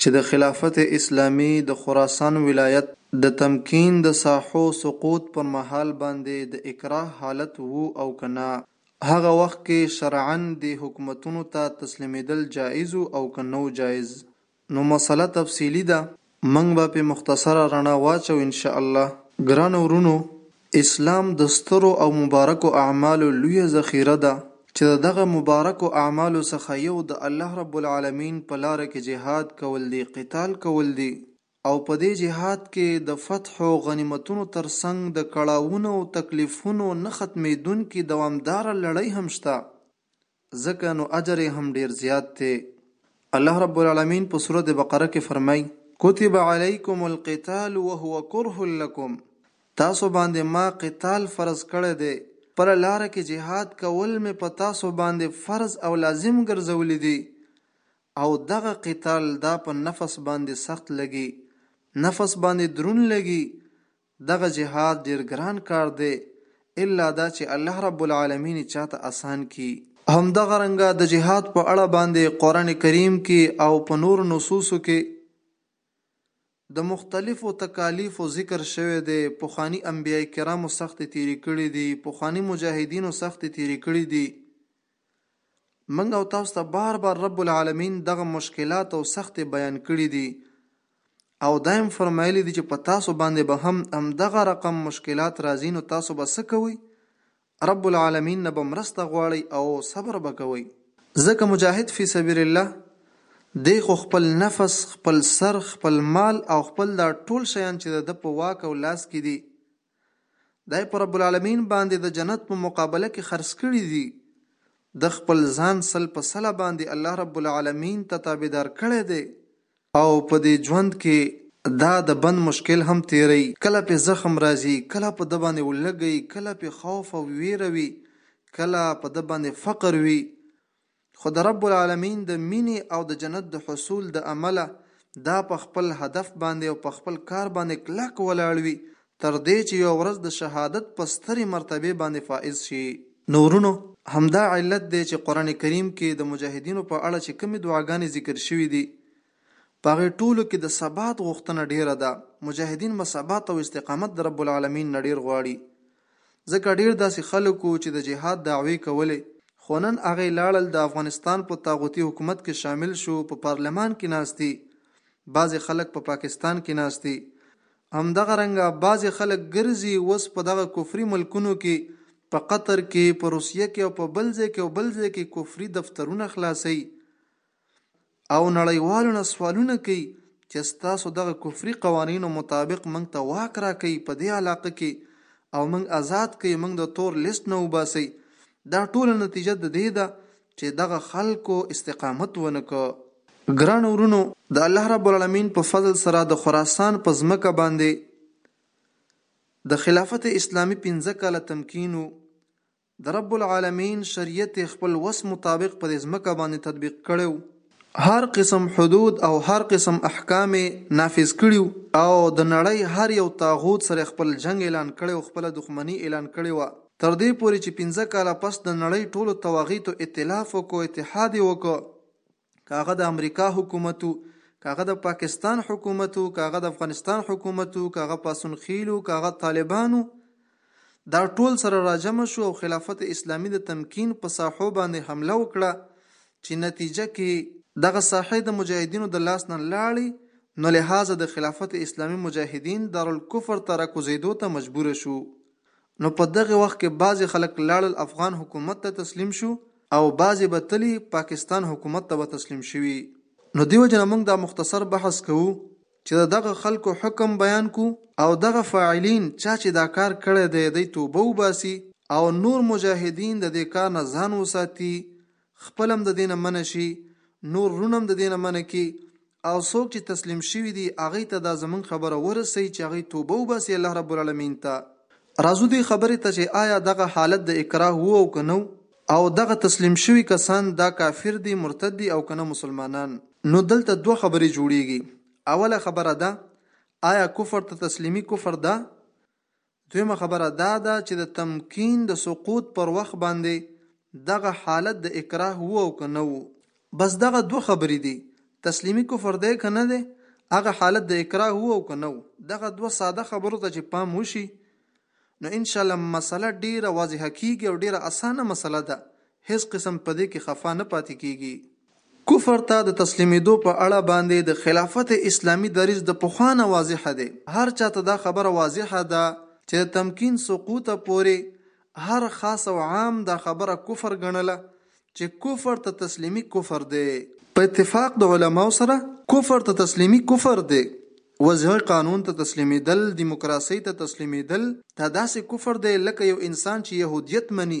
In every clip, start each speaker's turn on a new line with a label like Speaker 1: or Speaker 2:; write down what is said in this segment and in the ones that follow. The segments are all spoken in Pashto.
Speaker 1: چې
Speaker 2: د
Speaker 3: خلافت اسلامي د خراسان ولایت د تمکین د ساحو سقوط پر مهال باندې د اکراه حالت وو او که نه، هغه وخت کې شرعاً دې حکومتونو ته تسلیمیدل جائز وو او که نه وو جائز نو مسئله تفصیلي ده مونږ به پې مختصره رڼا واچو انشاءالله ګرانو ورونو اسلام د سترو او مبارکو اعمالو لویه ذخیره ده چې د دغه مبارکو اعمالو څخه یو د الله رب العالمین په لاره کې جهاد کول دي، قتال کول دي، او په دې جهاد کې د فتح او غنیمتونو تر څنګ د کړاوونو او تکلیفونو نه ختمیدونکې دوامداره لړۍ هم شته ځکه نو اجر یې هم ډېر زیات دی. الله رب العلمین په سورة بقره کې فرمایي. کتب علیکم القتال وهو کره لکم، تاسو باندې ما قتال فرض کړی دی، پر لاره کې جهاد کول مې په تاسو باندې فرض او لازم ګرځولي دي او دغه قتال دا په نفس باندې سخت لګي، نفس باندې درون لګي، دغه جهاد ډیر ګران کار دی الا دا چی الله رب العالمین یی چاته اسان کی. همدغه رنګه د جهاد په اړه باندی قران کریم کی او په نورو نصوصو کی د مختلفو تکالیفو ذکر شوی دی، پخوانی انبیاء کرامو سختی تیری کړی دی، پخوانی مجاهدینو سختی تیری کړی دی، موږ او تاسو ته بار بار رب العالمین دغه مشکلات او سختې بیان کړي دي او دا هم فرمایلی دي چې په تاسو باندې به هم همدغه رقم مشکلات راځي نو تاسو به څه کوئ رب العالمین نه به مرسته غواړئ او صبر به کوئ ځکه مجاهد فی سبیل الله دی خو خپل نفس خپل سر خپل مال او خپل دا ټول شیان چې د ده په واک او لاس کې دي دای په رب العالمین باندې د جنت په مقابله کې خرڅ کړي دي د خپل ځان سل په سله باندې الله رب العالمین ته تابعدار کړی دی او په دې ژوند کې دا د بند مشکل هم تیری کله په زخم راځي کله په د باندې ولګي کله په خوف او ویره وي کله په د باندې فقر وي خو د رب العالمين د مينې او د جنت د حصول د امله دا په خپل هدف باندې او په خپل کار باندې کلک ولاړ وي تر دې چې يوه ورځ د شهادت په سترې مرتبې باندې فائز شي. نو ورونو! همدا علت دی چې قرآن کريم کې د مجاهدينو په اړه چې کومې دعاګانې ذکر شوې دي په هغې ټولو کې د ثبات غوښتنه ډېره ده، مجاهدین به ثبات او استقامت د رب العالمین نه ډېر غواړي، ځکه ډېر داسې خلک وو چې د جهاد دعوې کولې، خو نن هغوی لاړل، د افغانستان په طاغوتي حکومت کې شامل شو، په پارلمان کې ناست دي، بعضې خلک په پاکستان کې ناست دي، همدغه رنګه بعضې خلک ګرځي اوس په دغه کفري ملکونو کې، په قطر کې، په روسیه کې او په بل ځای کې او بل ځای کې کفري دفترونه خلاصوي. او نړیوالو نه سوالونه کوي چې ستاسو دغه کفري قوانینو مطابق موږ ته واک راکئ په دې علاقه کې او موږ آزاد کړئ موږ د تور لیست نه وباسئ دا ټوله نتیجه د دې ده چې دغه خلکو استقامت ونکړ. ګرانو ورونو د الله رب العالمین په فضل سره د خراسان په ځمکه باندې د خلافت اسلامي پنځه کاله تمکین وو د رب العالمين شريعت يې خپل وس مطابق په دې ځمکه باندې تطبيق کړی وو. هر قسم حدود او هر قسم احکام يې نافذ کړي وو او د نړۍ هر يو طاغوت سره يې خپل جنګ اعلان کړی او خپله دښمني اعلان کړې وه تر دې پورې چې پنځه کاله پس د نړۍ ټولو طواغيتو ائتلاف وکړ، اتحاد يې وکړ. کاغه د امریکا حکومت کاغه د پاکستان حکومت کاغه د افغانستان حکومت کاغه پاسونخیلو کاغه طالبانو دا ټول سره راجمع شو او خلافت اسلامی د تمکین په ساحو باندې حمله وکړه چې نتیجه کې دغه ساحه د مجاهدینو د لاس نه لاړې نو لهذا د خلافت اسلامی مجاهدین دارالکفر ته راکوزیدو ته مجبور شو نو په دغه وخت کې بعضې خلک لاړل افغان حکومت ته تسلیم شو او بعضې به تلي پاکستان حکومت ته به تسلیم شوي نو دې وجې نه مونږ دا مختصر بحث کوو چې د دغه خلکو حکم بیان کو او دغه فاعلین چا چې دا کار کړی دی دی توبه وباسي او نور مجاهدین د دې کار نه ځان وساتي خپل هم د دې نه منع شي نور وروڼه هم د دې نه منع کړي او څوک چې تسلیم شوي دي هغوی ته دا زمونږ خبره ورسوي چې هغوی توبه وباسي الله رب العالمین ته. راځو دې خبرې ته چې آیا دغه حالت د اکراه وو او که نه وو؟ او دغه تسلیم شوي کسان دا کافر دي، مرتد دي او که نه مسلمانان؟ نو دلته دوه خبرې جوړیږي، اوله خبره دا، آیا کفر ته تسلیمي کفر ده؟ دویمه خبره دا ده چې د تمکین د سقوط پر وخت باندې دغه حالت د اکراه وو او که نه وو. بس دغه دوه خبرې دي، تسلیمي کفر دی که نه دی، هغه حالت د اکراه وو او که نه وو. دغه دوه ساده خبرو ته چې پام وشي نو انشاءالله مسئله ډېره واضحه کېږي او ډېره اسانه مسئله ده هیڅ قسم په دې کې خفه نه پاتې کیږي. کفر ته د تسلیمیدو په اړه باندې د خلافت اسلامي دریځ د پخوا نه واضح دی. هر چا ته دا خبره واضح ده چې د تمکین سقوطه پورې هر خاص او عام دا خبره کفر ګڼله چې کفر ته تسلیمي کفر دی. په اتفاق د علماو سره کفر ته تسلیمي کفر دی. وضعي قانون ته تسلیمیدل، دیموکراسۍ ته تسلیمیدل دا داسې کفر دی لکه یو انسان چې یهودیت مني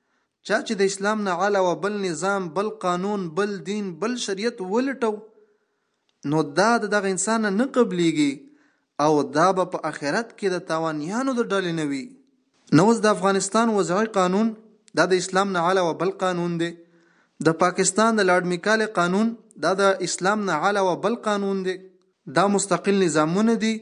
Speaker 3: چا چې د اسلام نه علاوه بل نظام بل قانون بل دین بل شریعت ولټو نو دا د دغه انسان نه قبليږي او دا به په آخرت کې د تاوانیانو د ډلې نه وي نو اوس د افغانستان وضعي قانون دا د اسلام نه علاوه بل قانون دی د پاکستان د لارډ میکاله قانون دا د اسلام نه علاوه بل قانون دی دا مستقل نظامونه دي،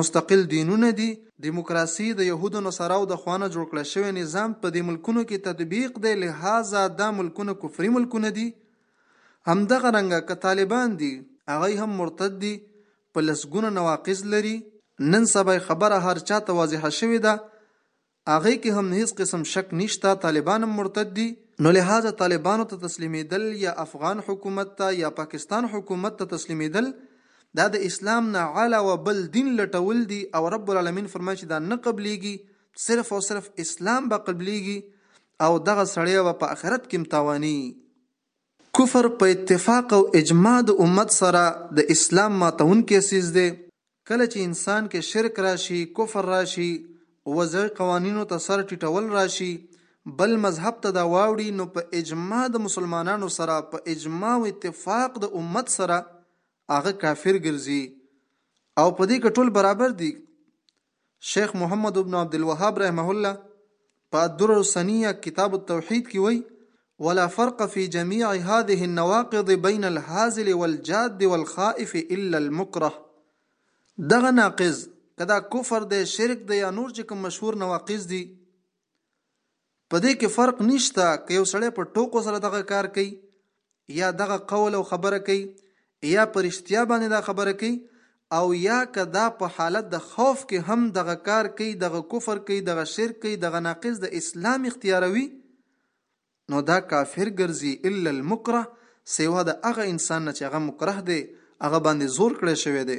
Speaker 3: مستقل دینونه دي. دیموکراسي د یهودو نصاراو د خوا نه جوړ کړی شوی نظام په دې ملکونو کې تطبیق دی لهذا دا ملکونه کفري ملکونه دي همدغه رنګه که طالبان دي هغوی هم مرتد دي په لسګونه نواقض لري نن سبا خبره هر چا ته واضحه شوې ده هغه کې هم هیڅ قسم شک نشته طالبان هم مرتد دي نو لهذا طالبانو ته تسلیمیدل یا افغان حکومت ته یا پاکستان حکومت ته تسلیمیدل دا د اسلام نه علاوه بل دین لټول دي او رب العالمین فرمایي چې دا نه قبليږي صرف او صرف اسلام به قبليږي او دغه سړی به په آخرت کې متاواني کفر په اتفاق او اجماع د امت سره د اسلام ماتونکی څیز دی، کله چې انسان کې شرک راشي، کفر راشي، وضعي قوانینو ته سر ټیټول راشي، بل مذهب ته دا واوړي نو په اجماع د مسلمانانو سره په اجماع او اتفاق د امت سره هغه کافر ګرځي او په دې کې ټول برابر دي. شیخ محمد بن عبدالوهاب رحمه الله په الدرر السنیه کتاب التوحید کې وایي ولا فرق في جميع هذه النواقض بين الهازل والجاد والخائف الا المكره دغه ناقض کدا کفر دی شرک دی یا نور چې کوم مشهور نواقض دي په دې کې فرق نشته که یو سړی په ټوکو سره دغه کار کوي یا دغه قول او خبره کوي یا په رښتیا باندې دا خبره کوي او یا که دا په حالت د خوف کې هم دغه کار کوي دغه کفر کوي دغه شرک کوي دغه ناقض د اسلام اختیاروي نو دا کافر ګرځي الا المکره سیوا د هغه انسان نه چې هغه مکره دی هغه باندې زور کړی شوی دی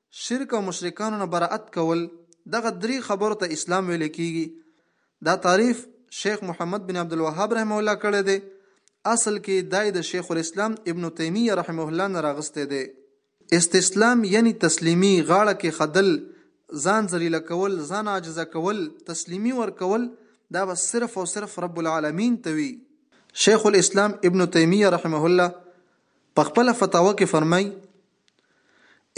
Speaker 3: شرک او مشرکانو نه برائت کول دغه دری خبرو ته اسلام ویل کیږي دا تعریف شیخ محمد بن عبدالوهاب رحمه الله کړی دی اصل کې دای د شیخ الاسلام ابن تیمیه رحمه الله نه راغسته دی استسلام یعنی تسلیمی غاړه کې خدل ځان ذلیل کول ځان عاجز کول تسلیمی ورکول دا بس صرف او صرف رب العالمین ته وی شیخ الاسلام ابن تیمیه رحمه الله په خپل فتاوا کې فرمای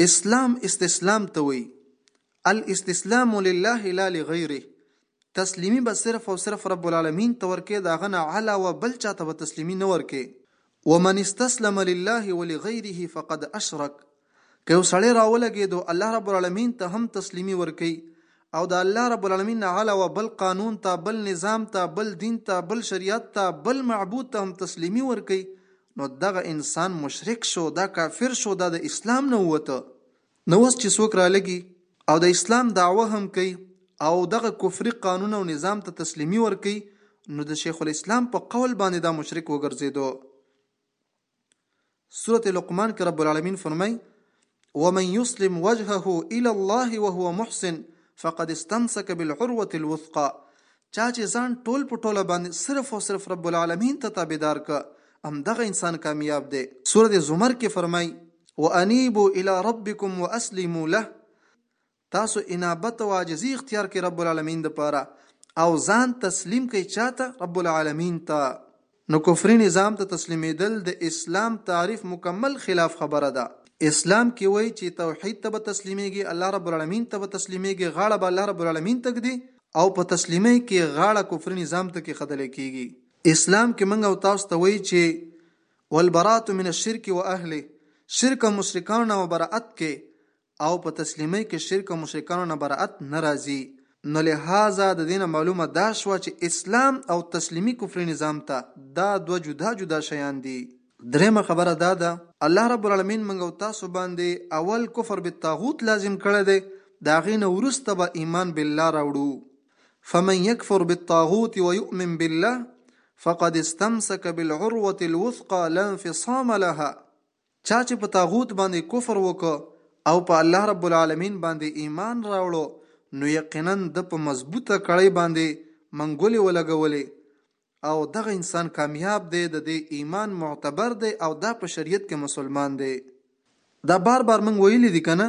Speaker 3: اسلام استسلام ته وایي الاستسلام لله لا لغیره تسلیمی به صرف او صرف رب العالمین ته ورکې دا غنه علاوه بل چاته به تسلیمی نه ورکې ومن استسلم لله ولغيره فقد اشرك که یو سړی راولګېدو الله رب العالمین ته هم تسلیمی ورکي او د الله رب العالمین نه علاوه بل قانون ته بل نظام ته بل دین ته بل شریعت ته بل معبود ته هم تسلیمی ورکي نو دغه انسان مشرک شو دا کافر شو دا د اسلام نه ووته. نو اوس چې څوک رالږي او د اسلام دعوه هم کوي او دغه کفري قانون او نظام ته تسلیمي ورکوي نو د شیخ الاسلام په قول باندې دا مشرک وګرځیدو. سورة لقمان کې رب العالمین فرمایي. ومن يسلم وجهه الى الله وهو محسن فقد استمسك بالعروه الوثقى چا چې ځان ټول په ټوله باندې صرف او صرف رب العالمین ته تابعدار ک هم دغه انسان کامیاب دی سوره زمر کې فرمای وانیبو الى ربکم واسلموا له تاسو انابت او عاجزی اختیار کړئ رب العالمین دپاره او ځان تسلیم کړئ چاته رب العالمین ته نو کفری نظام ته تسلیمیدل د اسلام تعریف مکمل خلاف خبره ده اسلام کی وایی چی توحید ته به تسلیمیږی الله رب العالمین ته به تسلیمیږی غاړه به الله رب العالمین ته ږدی او په تسلیمی کی غاړه کفری نظام ته کیښودل کیږی اسلام کی موږ او تاسو ته وایی چی والبراءة من الشرک واهله شرک او مشرکان نه مبرأت کې او په تسلیمۍ کې شرک او مشرکانو نه برائت نه راځي نو لهذا د دې نه معلومه دا شوه چې اسلام او تسلیمي کفري نظام ته دا دوه جدا جدا شیان دي. درېمه خبره دا ده، الله رب العلمین موږ او تاسو باندې اول کفر بالطاغوت لازم کړی دی، د هغې نه وروسته به ایمان بالله راوړو، فمن یکفر بالطاغوت ویؤمن بالله فقد استمسک بالعروة الوثقی لا انفصام لها، چا چې په طاغوت باندې کفر وکړ او په الله رب العالمین باندې ایمان راوړو نو یقینا د په مضبوطه کړۍ باندې منګولې ولګولې او دغه انسان کامیاب دی د دې ایمان معتبر دی او دا په شریعت کې مسلمان دی دا بار بار موږ ویلي دي کنه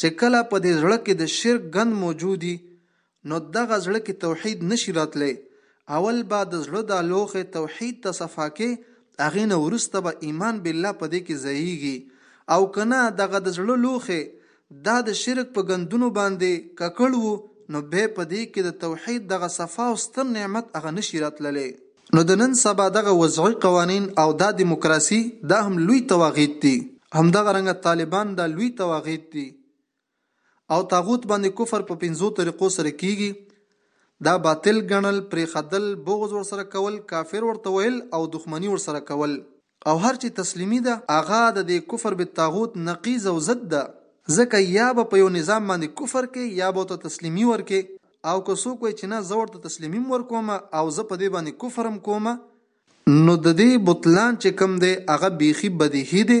Speaker 3: چې کله په دې زړه کې د شرک ګند موجودي نو دغه زړه کې توحید نه شي راتلی، اول به د زړه دا لوښی توحید ته صفا کې هغې نه وروسته به ایمان بالله په دې کې ځاییږي او که نه دغه د زړه لوښی دا د شرک په ګندونو باندې ککړ وو نو بیا په دې کې د توحید دغه صفا او ستر نعمت هغه نه شي راتللی. نو د نن سبا دغه وضعي قوانین او دا دیموکراسي دا هم لوی طواغیت دي، همدغه رنګه طالبان دا لوی طواغیت دي، او طاغوت باندې کفر په پنځو طریقو سره کیږي دا باطل ګڼل پرې خدل بغض ورسره کول کافر ورته ویل او دښمنی ورسره کول او هر چې تسلیمی ده هغه د دې کفر بالطاغوت نقیض او ضد ده ځکه یا به په یو نظام باندې کفر کې یا به ورته تسلیمی ورکې او که څوک وایي چې نه زه ورته تسلیمیم ورکوم او زه په دې باندې کفر هم کوم نو ددې بطلان چې کوم دی هغه بیخي بدیهي دی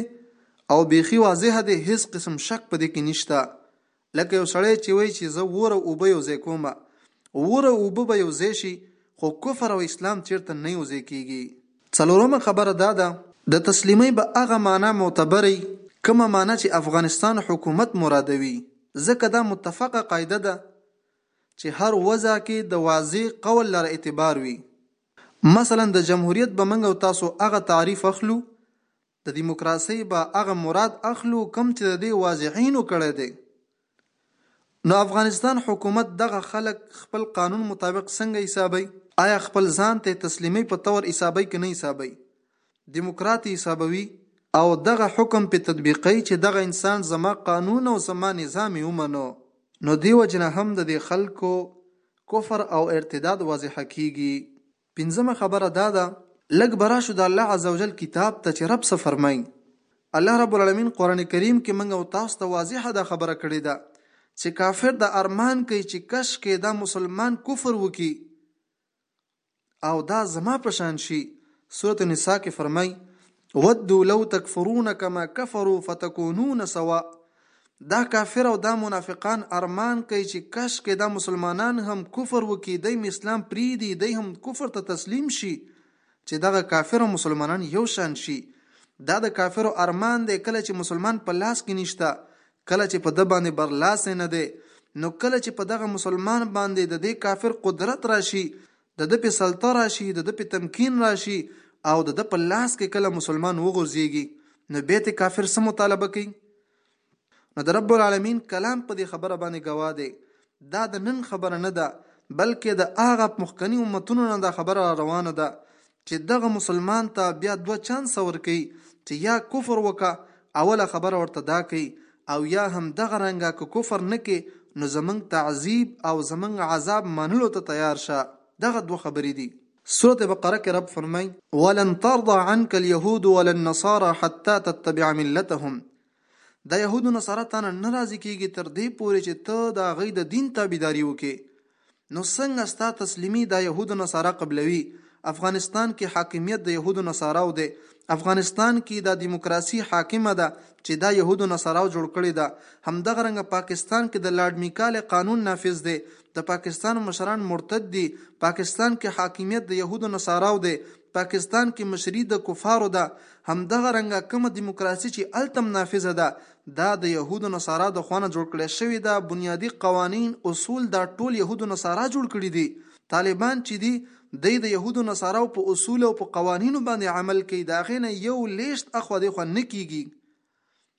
Speaker 3: او بیخي واضح دی هیڅ قسم شک په دې کې نشته لکه یو سړی چې وایي چې زه اور او اوبه یو ځای کوم اور او اوبه به یو ځای شي خو کفر او اسلام چیرته نه یو ځای کیږي څلورمه خبره دا ده د تسلیمۍ به هغه معنی معتبري کومه معنی چې افغانستان حکومت مرادوي ځکه دا متفقه قاعده ده چې هر وضع کې د واضح قول لره اعتبار وي مثلا د جمهوریت به موږ او تاسو هغه تعریف اخلو، د دیموکراسۍ به هغه مراد اخلو کوم چې د دې واضحینو کړی دی. نو افغانستان حکومت دغه خلک خپل قانون مطابق څنګه حسابوي؟ ایا خپل ځان ته یې تسلیموي په طور حسابوي که نه حسابوي؟ دموکرات يې حسابوي او دغه حکم پرې تطبيقوي چې دغه انسان زما قانون او زما نظام يې ومنو، نو دې وجې نه هم ددې خلکو کفر او ارتداد واضحه کيږي. پنځمه خبره دا ده، لږ به راشو د الله عزوجل کتاب ته چې رب څه فرمايي؟ الله رب العالمين قرآن کريم کې موږ او تاسو ته واضحه دا خبره کړې ده چې کافر دا ارمان کوي چې کشکې دا مسلمان کفر وکړي او دا زما په شان شي سورة النساء کې فرمای ودو لو تکفرون کما کفرو فتکونون سوا دا کافر او دا منافقان ارمان کوي چې کش کې دا مسلمانان هم کفر وکړي دی هم اسلام پریدي دی هم کفر ته تسلیم شي چې دغه کافر او مسلمانان یو شان شي دا د کافرو ارمان دی کله چې مسلمان په لاس کې نشته کله چې په ده باندې برلاسی نه دی، نو کله چې په دغه مسلمان باندې د دې کافر قدرت راشي، د ده پې سلطه راشي، د ده پې تمکین راشي او د ده په لاس کې کله مسلمان وغورځېږي، نو بیا ترې کافر څه مطالبه کوي؟ نو د رب العالمین کلام په دې خبره باندې ګواه دی، دا د نن خبره نه ده بلکه د هغه مخکني امتونو نه دا خبره را روانه ده چې دغه مسلمان ته بیا دوه چانسه ورکوي چې یا کفر وکه اوله خبره ورته دا کوي او یا هم دغه رنګه که کفر نه کې نو زمنګ تعذیب او زمنګ عذاب منلو ته تیار شه دغه دوه خبرې دي سورة بقره کې رب فرمای ولن ترضى عنك اليهود ولا النصارى حتى تتبع ملتهم د يهودو نه سره تانه نه راضي کېږي تر دې پورې چې ته د هغوی د دین تابعداري وکې نو څنګه ستا تسلیمي د يهودو نه سره قبلوي افغانستان کې حاکمیت د يهودو نه سراو دی افغانستان کې دا دیموکراسي حاکمه ده چې دا يهودو نه سراو جوړ کړی ده همدغه رنګ پاکستان کې د لارډ میکال قانون نافذ دی د پاکستان مشران مرتد دي پاکستان کې حاکمیت د يهودو نه سراو دی پاکستان کې مشري د کفارو ده همدغه رنګه کومه دیموکراسي چې هلته هم نافذه ده دا د یهودو نصارا د خوا نه جوړ کړی شوې ده بنیادي قوانین اصول دا ټول یهودو نصارا جوړ کړي دي طالبان چې دي دی د یهودو نصاراو په اصول او په قوانینو باندې عمل کوي دا غینه یو لیشت اخوا دی خو نه کیږي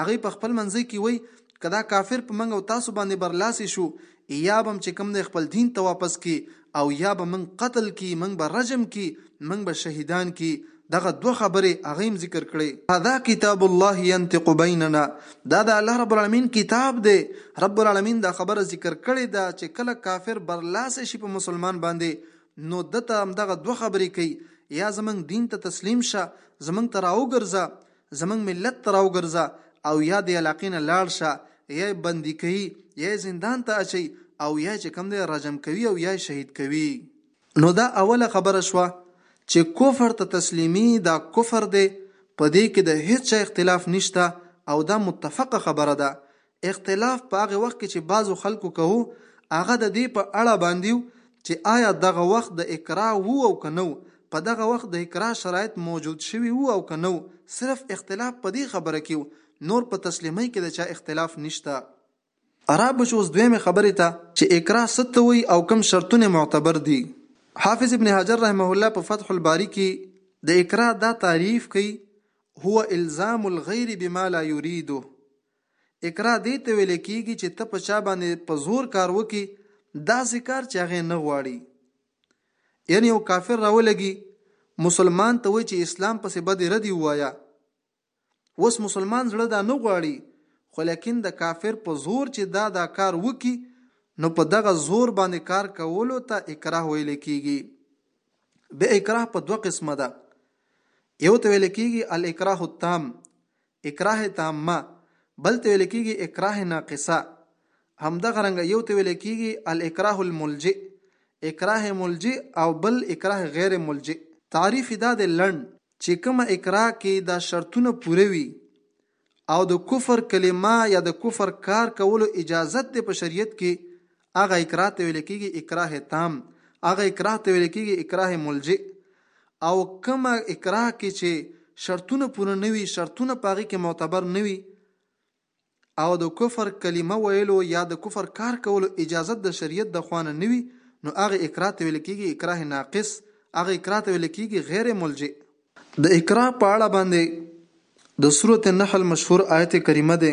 Speaker 3: هغه په خپل منځ کې وای کدا کافر په منګ او تاسو باندې برلاسي شو یا بم چې کوم د خپل دین ته واپس کی او یا به من قتل کی من به رجم کی من به شهیدان کی دغه دوه خبرې هغه هم ذکر کړي هذا کتاب الله ينطق بيننا دا د الله رب العالمین کتاب دی رب العالمین دا خبره ذکر کړي دا چې کله کافر برلاسه شي په مسلمان باندې نو دته هم دغه دوه خبرې کوي یا زمنګ دین ته تسلیم شه زمنګ ته راوګرځه زموږ ملت ته راوګرځه او یا د علاقې نه لاړ شه یا یې بندي کوي یا یې زندان ته اچوي او یا چې کوم دی رجم کوي او یا یې شهید کوي نو دا اوله خبره شوه چې کفر ته تسلیمي دا کفر دی په دې کې د هیڅ چا اختلاف نشته او دا متفقه خبره ده اختلاف په هغه وخت کې چې بعضو خلکو کوو هغه د دې په اړه باندې و چې آیا دغه وخت د اکراه وو او که نه وو، په دغه وخت د اکراه شرایط موجود شوي وو او که نه وو، صرف اختلاف په دې خبره کې و، نور په تسلیمۍ کې د چا اختلاف نشته. رابه شو اوس دویمې خبرې ته چې اکراه څه ته وایي او کوم شرطونه یې معتبر دي. حافظ ابن حجر رحمه الله په فتح الباري کې د اکراه دا تعریف کوي، هو الزام الغیر بما لا یریده، اکراه دې ته ویل کیږي چې ته په چا باندې په زور کار وکي داسې کار چې هغه نه غواړي یعنی یو کافر راولګي مسلمان ته وایي چې اسلام پسې بد ردی وایا وس مسلمان زړه دا نه غواړي خو لیکن د کافر په زور چې دا دا کار وکي نو په دغه زور باندې کار کولو ته اکراه ویل کیږي به اکراه په دوه قسمه ده یو ته ویل کېږي الاکراه التام اکراه تامه، بل ته ویل کیږي اکراه ناقصه، همدغه رنګه یو ته ویل کیږي الاکراه الملجئ، اکراه ملجئ او بل اکراه غیر ملجئ. تعریف یې دا دی لنډ، چې کومه اکراه کې دا شرطونه پوره وي او د کفر کلمه یا د کفر کار کولو اجازت دی په شریعت کې هغه اکراه ته ویل کېږي اکراه تام هغه اکراه ته ویل کېږي اکراه ملجئ او کومه اکراه کې چې شرطونه پوره نه وي شرطونه په هغې کې معتبر نه وي او د کفر کلمه ویلو یا د کفر کار کولو اجازه د شریعت د خوانه نه وي نو هغه اکراه ته ویل کېږي اکراه ناقص هغه اکراه ته ویل کېږي غیر ملجئ د اکراه په اړه باندې د سورته نحل مشهور آیت کریمه ده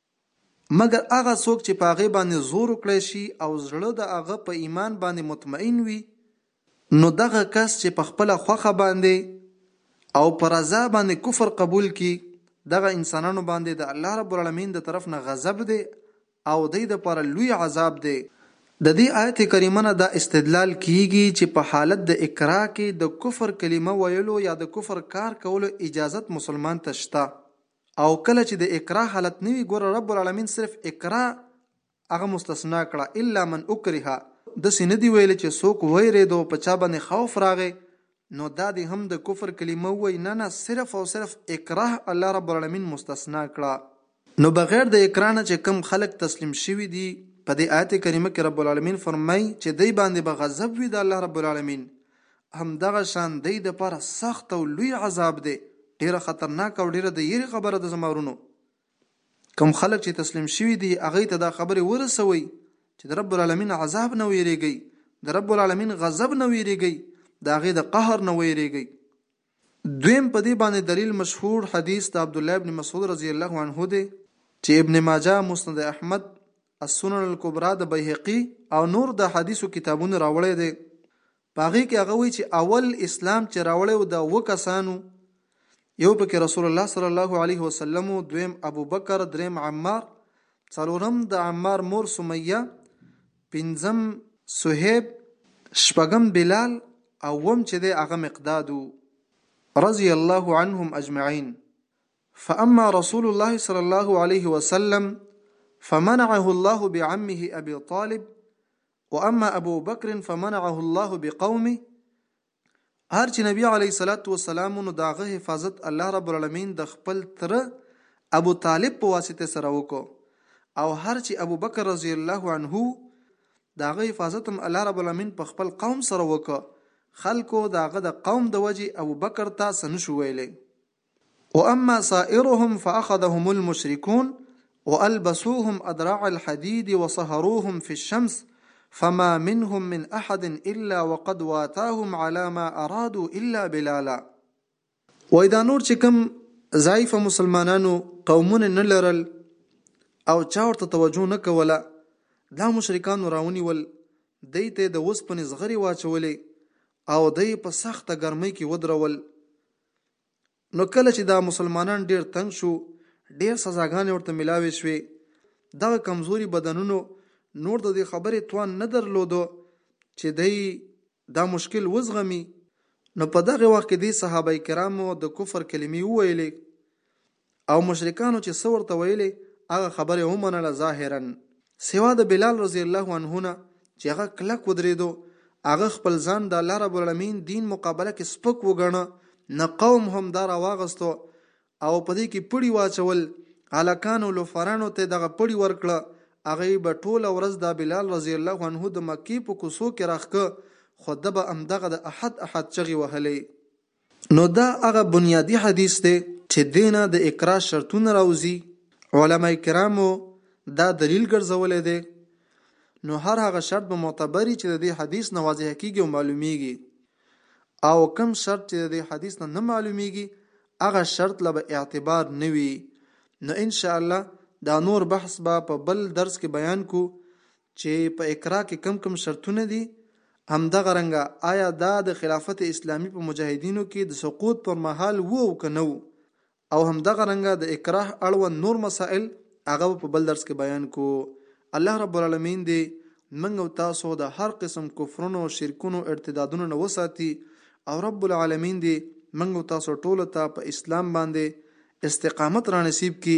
Speaker 3: مګر هغه څوک چې په هغې باندې زور وکړی شي او زړه د هغه په ایمان باندې مطمئن وي نو دغه کس چې په خپله خوښه باندې او په رضا باندې کفر قبول کړي دغه انسانانو باندې د الله رب العالمین د طرف نه غضب دی او دی د پاره لوی عذاب دی د دې آیت کریمه نه دا استدلال کیږي چې په حالت د اکراه کې د کفر کلمه ویلو یا د کفر کار کولو اجازت مسلمان ته شته او کله چې د اکراه حالت نه وي ګوره رب العالمین صرف اکراه هغه مستثنا کړه الا من اکره داسې نه دي ویلي چې څوک ویرېدو په چا باندې خوف راغی نو دا دې هم د کفر کلمه ووایي نه نه صرف او صرف اکراه الله رب العالمین مستثنا کړه. نو بغیر د اکراه نه چې کوم خلک تسلیم شوي دي په دې آیت کریمه کې رب العالمین فرمایي چې دوی باندې به غضب وي د الله رب العالمین هم دغه شان دی دپاره سخت او لوی عذاب دی ډیره خطرناکه او ډیره د یری خبره ده زما ورونو کوم خلک چې تسلیم شوی دی هغه ته دا خبره ورسوي چې د رب العالمین عذاب نه ویریږي د رب العالمین غضب نه ویریږي دا غي د قهر نه ویریږي دویم په دې باندې دلیل مشهور حدیث د عبد الله ابن مسعود رضی الله عنه دی چې ابن ماجه مسند احمد السنن الكبرى د بیهقي او نور د حدیثو کتابونو راوړی دی په هغه کې هغه وی چې اول اسلام چې راوړی و د و کسانو یو پکې رسول الله صلی الله علیه وسلم دویم ابوبکر دریم عمار څلورم د عمار مور سمیه پنځم صہیب شپږم بلال او وم چې د هغه مقداد رضی الله عنهم اجمعین فاما رسول الله صلی الله علیه وسلم فمنعه الله بعمه ابي طالب واما ابو بکر فمنعه الله بقومه هر چې نبی علی صلوات و سلام نو داغه حفاظت الله رب العالمین د خپل تر ابو طالب په واسطه سره وکړو او هر چې ابو بکر رضی الله عنه داغه حفاظت هم الله رب العالمین په خپل قوم سره وکړو خلکو داغه د قوم د وجې ابو بکر ته سنشو ویلې واما سائرهم فاخذهم المشرکون والبسوهم ادراع الحدید وصهروهم فی الشمس فما منهم من احد الا وقد واتاهم علی ما ارادو الا بلالا. وایي دا نور چې کوم ضعیفه مسلمانانو قومونه نه لرل او چا ورته توجه نه کوله دا مشرکانو راونیول دی ته د وسپنې زغرې واچولې او دی په سخته ګرمۍ کې ودرول نو کله چې دا مسلمانان ډیر تنګ شو ډیر سزاګانې ورته ملاوې شوې دغه کمزوري بدنونو نور د دې خبرې توان نه درلودو چې دی دا مشکل وزغمي نو په دغه وخت کې دی صحابه کرامو د کفر کلمې وویلې او مشرکانو چې څه ورته ویلې هغه خبره یې ومنله ظاهرا سوا د بلال رضی الله عنه نه چې هغه کلک ودرېدو هغه خپل ځان د الله رب العالمین دین مقابله کې سپک وګڼه نه قوم هم دا راواغستو او په دې کې پړی واچول هلکانو لوفرانو ته دغه پړی ورکړه هغه به ټوله ورځ د بلال رضی الله عنه د مکی په کوڅو کې راخکه خو د به امدغه د احد احد چغې وهلې نو دا هغه بنیادي حدیث دی چې دې نه د اقرار شرطونه راوځي، علماء کرامو دا دلیل ګرځولی دی، نو هر هغه شرط به معتبر وي چې د دې حدیث نه واضح کېږي او معلومېږي او کوم شرط چې د دې حدیث نه نه معلومېږي هغه شرط له به اعتبار نه وي نو ان شاء الله دا نور بحث به په بل درس کې بیان کو چې په اقرا کې کوم کوم شرطونه دي؟ همدغه رنګه آیا دا د خلافت اسلامي په مجاهدینو کې د سقوط پر مهال وو او که نه وو؟ او همدغه رنګه د اکراه اړوند نور مسائل
Speaker 4: هغه به په بل درس کې بیان کو الله رب العالمین دې منګ او تاسو د هر قسم کفرونو شرکونو ارتدادونو نه وساتي او رب العالمین دې منګ او تاسو ټول ته په اسلام باندې استقامت را نصیب کی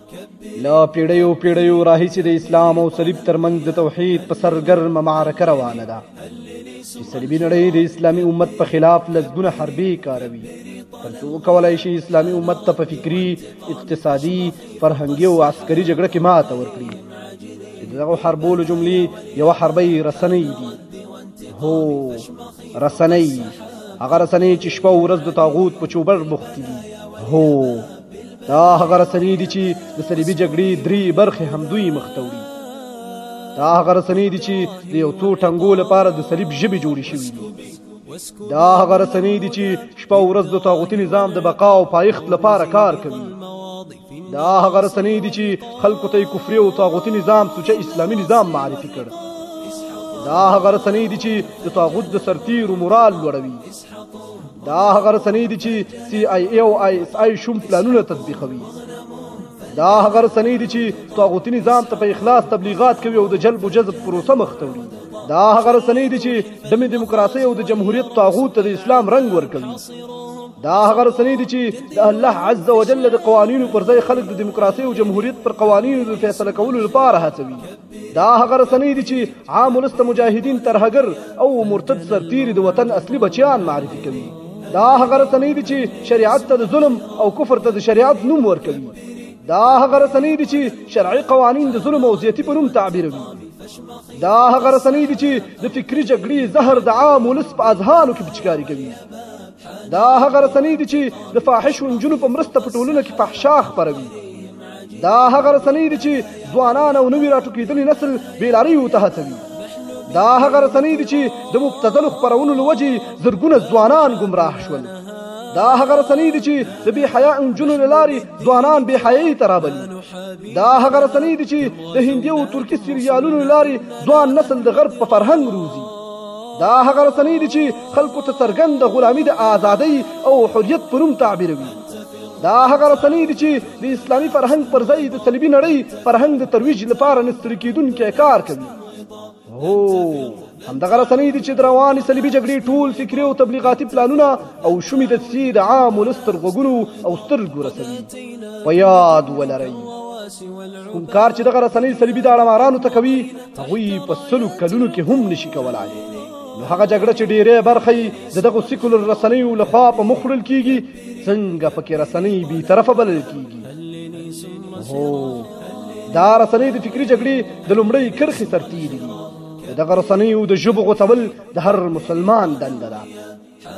Speaker 5: له پیړیو پیړیو راهیسې د اسلام او صلیب ترمنځ د توحید په سر ګرمه معرکه روانه ده چې صلیبي نړۍ د اسلامي امت په خلاف لسګونه حربې کاروي ترڅو وکولای شي اسلامي امت ته په فکري اقتصادي فرهنګي او عسکري جګړه کې ماته ورکړي دغه حربولو جملې یو حربي رسنۍ دي هو رسنۍ هغه رسنۍ چې شپه او ورځ د طاغوت په چوبر بوخت دي هو دا هغه رسنۍ دي چې د صلیبي جګړې درې برخې همدوی مخته وړي دا هغه رسنۍ دي چې د یو څو ټنګو لپاره د صلیب ژبې جوړې شوې دي دا هغه رسنۍ دي چې شپه ورځ د طاغوتي نظام د بقا او پایښت لپاره کار کوي دا هغه رسنۍ دي چې خلکو ته کفري او طاغوتي نظام سوچه اسلامي نظام معرفي کړ دا هغه رسنۍ دي چې د طاغوت د سرتیرو مورال لوړوي دا هغه رسنۍ دي چې سي آی ای او آی اس آی شوم پلانونه تطبیقوي دا هغه رسنۍ دي چې طاغوتي نظام ته په اخلاص تبلیغات کوي او د جلب او جذب پروسه مخ ته وړي دا هغه رسنۍ دي چې د دیموکراسي او د جمهوریت طاغوت ته د اسلام رنګ ورکوي دا هغه رسنۍ دي چې د الله عز وجل د قوانینو پر ځای خلک د دیموکراسي او جمهوریت پر قوانینو د فیصله کولو لپاره هڅوي دا هغه رسنۍ دي چې عام ولس ته مجاهدین ترهګر او مرتد سرتیري د وطن اصلي بچیان معرفي کوي دا هغه رسنۍ دي چې شریعت ته د ظلم او کفر ته د شریعت نوم ورکوي دا هغه رسنۍ دي چې شرعي قوانین د ظلم او زیاتی په نوم تعبیروي دا هغه رسنۍ دي چې د فکری جګړې زهر د عام ولس په اذهانو کې پچکاري کوي دا هغه رسنۍ دي چې د فاحش ونجونو په مرسته په ټولنه کې فحشا خپروي دا هغه رسنۍ دي چې ځوانان او نوي راټوکېدلي نسل بېلاریو ته هڅوي دا هغه رسنۍ دي چې د مبتذلو خپرونو له وجې زرګونه ځوانان ګمراه شول دا هغه رسنۍ دي چې د بې حیا انجونو له لارې ځوانان بې حیايي ته رابلي دا هغه رسنۍ دي چې د هندي او ترکي سریالونو له لارې ځوان نسل د غرب په فرهنګ روزي دا هغه رسنۍ دي چې خلکو ته څرګند د غلامي د آزادۍ او حریت په نوم تعبیروي دا هغه رسنۍ دي چې د اسلامي فرهنګ پر ځای د صلیبي نړۍ فرهنګ د ترویج لپاره نه ستړي کېدونکی کار کوي هو همدغه رسنۍ دي چې د روانې صلیبي جګړې ټول فکري او تبلیغاتي پلانونه او شومې د سي د عام ولس تر غوږونو او سترګو رسوي په یاد ولرئ کوم کار چې دغه رسنۍ صلیبي داړه مارانو ته کوي هغوی په سلو کلونو کې هم نشي کولای نو هغه جګړه چې ډیره برخه یې د دغه سیکولر رسنیو لخوا په مخ وړل کیږي څنګه پکې رسنۍ بی طرفه بلل کیږي هو دا رسنۍ د فکری جګړې د لومړۍ کرخې سرتیري دي دغه رسنیو د ژبو غوڅول د هر مسلمان دنده ده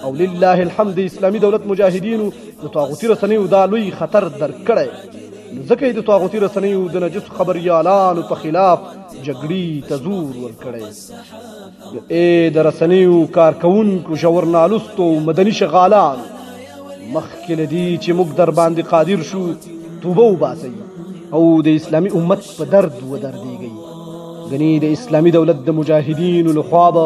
Speaker 6: او لله الحمد اسلامي دولت مجاهدینو د طاغوتی رسنیو دا لوی خطر درک کړی نو ځکه د طاغوتی رسنیو د نجس خبریالانو په خلاف جګړې ته زور ورکړی نو ای د رسنیو کارکونکو ژورنالستو او مدني شغالان مخکې له دې چې موږ در باندې قادر شو توبه وباسئ او د اسلامي امت په درد ودردېږئ ګنې د اسلامي دولت د مجاهدینو لخوا به